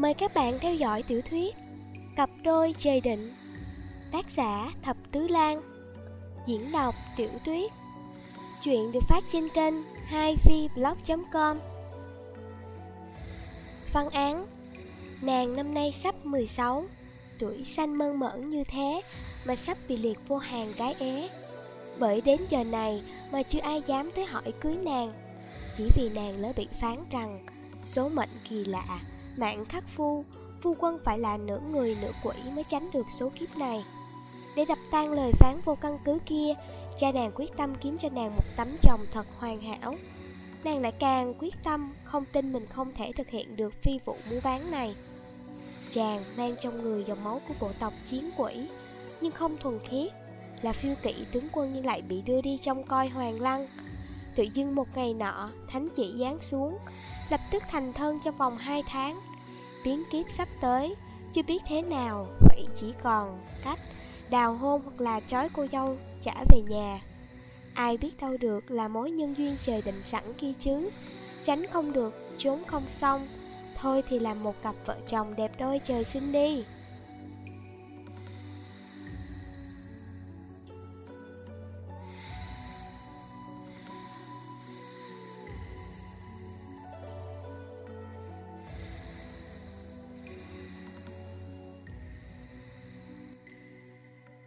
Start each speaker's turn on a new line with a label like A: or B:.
A: Mời các bạn theo dõi tiểu thuyết Cặp đôi trời định, Tác giả Thập Tứ Lan, Diễn đọc Tiểu Tuyết Chuyện được phát trên kênh 2vblog.com Văn án, Nàng năm nay sắp 16 Tuổi xanh mơn mởn như thế Mà sắp bị liệt vô hàng gái é Bởi đến giờ này Mà chưa ai dám tới hỏi cưới nàng, Chỉ vì nàng lỡ bị phán rằng Số mệnh kỳ lạ. Mạng khắc phu Phu quân phải là nửa người nửa quỷ Mới tránh được số kiếp này. Để đập tan lời phán vô căn cứ kia, Cha nàng quyết tâm kiếm cho nàng một tấm chồng thật hoàn hảo. Nàng lại càng quyết tâm Không tin mình không thể thực hiện được phi vụ mua bán này. Chàng mang trong người dòng máu của bộ tộc chiến quỷ, Nhưng không thuần khiết, Là phiêu kỵ tướng quân nhưng lại bị đưa đi trong coi hoàng lăng. Tự dưng một ngày nọ, Thánh chỉ giáng xuống, Lập tức thành thân trong vòng 2 tháng. Biến kiếp sắp tới. Chưa biết thế nào Vậy chỉ còn cách Đào hôn hoặc là trói cô dâu trả về nhà. Ai biết đâu được là mối nhân duyên trời định sẵn kia chứ. Tránh không được, trốn không xong. Thôi thì làm một cặp vợ chồng đẹp đôi trời xinh đi.